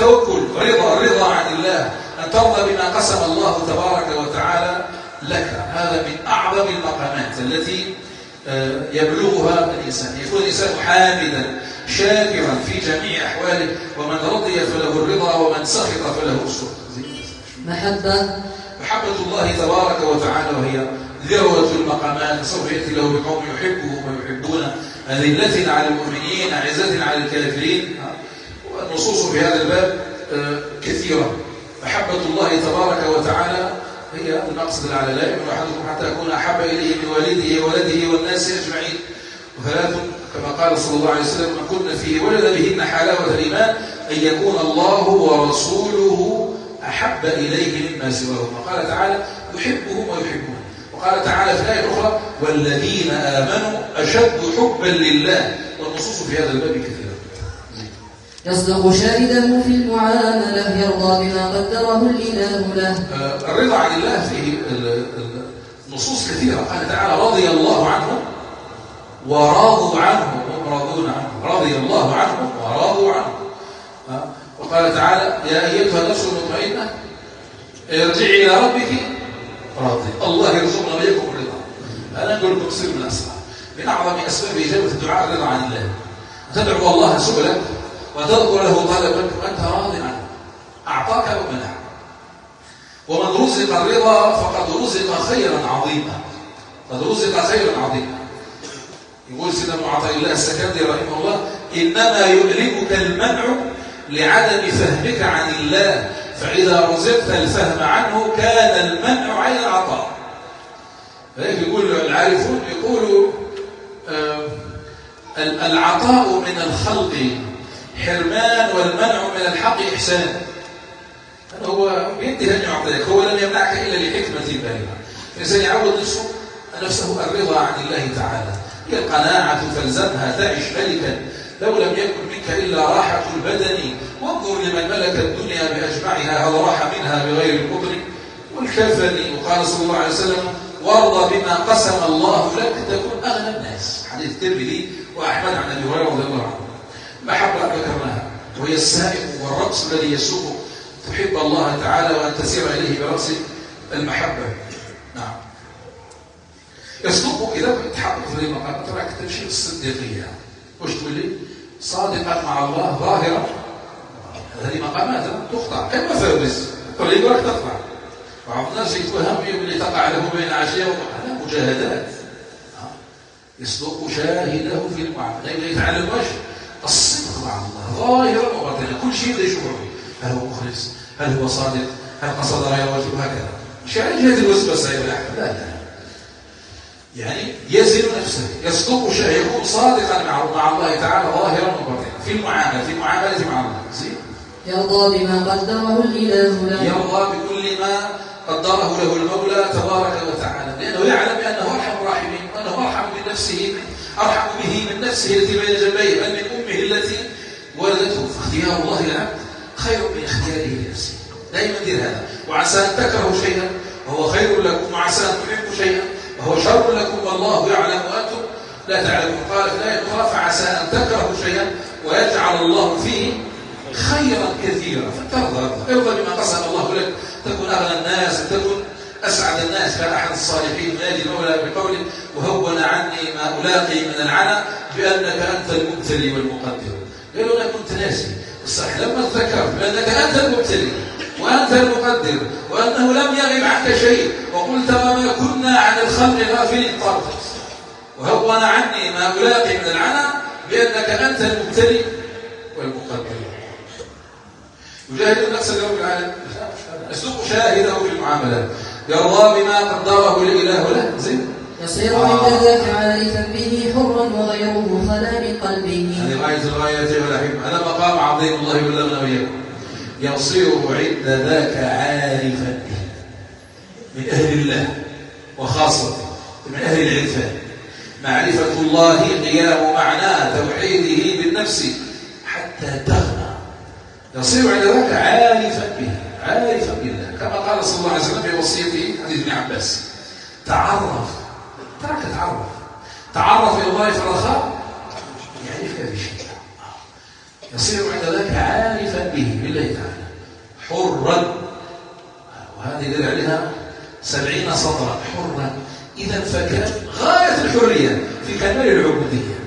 توكل رضا رضا عن الله. أن ترضى بما قسم الله تبارك وتعالى لك. هذا من أعظم المقامات التي آه، يبلغها الإنسان. يكون الإنسان حامدا شاكرا في جميع أحواله. ومن رضي فله الرضا ومن سخط فله السخط. محبة. محبة الله تبارك وتعالى وهي ذروة المقامات. سوف يأتي له بقوم يحبهم ويحبون. أذلة على المؤمنين عزة على الكافرين. والنصوص في هذا الباب آه، كثيرة. محبة الله تبارك وتعالى هي المقصد الأعلى لا يؤمن أحدكم حتى أكون أحب إليه من والده وولده والناس أجمعين. وثلاث كما قال صلى الله عليه وسلم من كن فيه ولد بهن حلاوة الإيمان أن يكون الله ورسوله أحب إليه مما سواهما. قال تعالى يحبهم ويحبون. وقال تعالى في الآية الأخرى والذين آمنوا أشد حبا لله. والنصوص في هذا الباب كثيرة. يصدق شاهده في المعاملة يرضى بما قدره الإله له. آه، الرضا عن الله فيه نصوص كثيرة. قال تعالى رضي الله عنهم ورضوا عنه راضون عنه رضي الله عنهم ورضوا عنه آه، وقال تعالى يا أيتها النفس المطمئنة ارجعي إلى ربك راضي الله يرزقنا وإياكم الرضا. أنا أقول لكم سر من الأسرار. من أعظم أسباب إجابة الدعاء الرضا عن الله. تدعو الله سبلك وتذكر له طلبك وأنت راض عنه. أعطاك ومنع ومن رزق الرضا فقد رزق خيرا عظيما. قد رزق خيرا عظيما. يقول سيدنا ابن الله السكندي رحمه الله إنما يؤلمك المنع لعدم فهمك عن الله فإذا رزقت الفهم عنه كان المنع عين العطاء. فهيك يقول العارفون يقولوا آه العطاء من الخلق حرمان والمنع من الحق إحسان. هو بيدي أن يعطيك هو لم يمنعك إلا لحكمة بالغة الإنسان يعود نفسه نفسه الرضا عن الله تعالى. هي القناعة فالزمها تعش ملكا. لو لم يكن منك إلا راحة البدن. وانظر لمن ملك الدنيا بأجمعها هل راح منها بغير القدر. والكفن وقال صلى الله عليه وسلم وارضى بما قسم الله لك تكون أغنى الناس. حديث الترمذي وأحمد عن أبي هريرة رضي الله عنه. وهي السائق والرقص الذي يسوق. تحب الله تعالى وأن تسير إليه برأس المحبة. نعم. يصدق إذا تحقق في المقام تراك تمشي الصديقية وش تقول لي؟ صادقا مع الله ظاهرا هذه مقامات تخطع كما فارس طريق راك تقطع. بعض الناس يتوهم اللي تقع له بين عشية هذا مجاهدات. يصدق شاهده في المعاملة يتعلم وجه. مع الله ظاهرا وباطنا. كل شيء يشعر به هل هو مخلص؟ هل هو صادق؟ هل قصد غير هكذا مش على جهة الوسوسة يا لا لا. يعني يزن نفسه يصدق يكون صادقا مع مع الله تعالى ظاهرا وباطنا. في المعاملة في المعاملة مع الله زين؟ يرضى بما قدره الإله له. يرضى بكل ما قدره له المولى تبارك وتعالى. لأنه يعلم بأنه أرحم الراحمين وأنه أرحم بنفسه. أرحم به من نفسه التي بين جنبيه بل من أمه التي ولدته فاختيار الله العبد خير من اختياره لنفسه. دائما دير هذا. وعسى أن تكرهوا شيئا وهو خير لكم وعسى أن تحبوا شيئا وهو شر لكم والله يعلم وأنتم لا تعلمون. قال في الآية الأخرى فعسى أن تكرهوا شيئا ويجعل الله فيه خيرا كثيرا. فترضى ارضى بما قسم الله لك تكون أغنى الناس تكون أسعد الناس كان أحد الصالحين نادي المولى بقوله وهون عني ما ألاقي من العنى بأنك أنت المبتلي والمقدر. قالوا أنا كنت ناسي. صح لما ذكرت بأنك أنت المبتلي وأنت المقدر وأنه لم يغب عنك شيء وقلت وما كنا عن الخمر غافلين. طرفت وهون عني ما ألاقي من العنى بأنك أنت المبتلي والمقدر. يجاهد نفس رب العالمين يسوق شاهده في المعاملات يرضى بما قدره لإله له. زين. يصير عند ذاك عارفا به حرا وغيره خلا من قلبه. هذه غاية الغاية والأحب هذا مقام عظيم الله يبلغنا وإياكم يصير عند ذاك عارفا. به من أهل الله وخاصة من أهل العرفان معرفة الله قيام معناه توحيده بالنفس حتى تغنى. يصير عند ذاك عارفا به. عارفا بالله كما قال صلى الله عليه وسلم في وصيته حديث ابن عباس تعرف. ترك تعرف تعرف إلى الله في الرخاء يعرفك بشيء. يصير عند ذلك عارفا به بالله تعالى. حرا. وهذه يدل عليها سبعين سطرا حرا. إذا فكان غاية الحرية في كمال العبودية.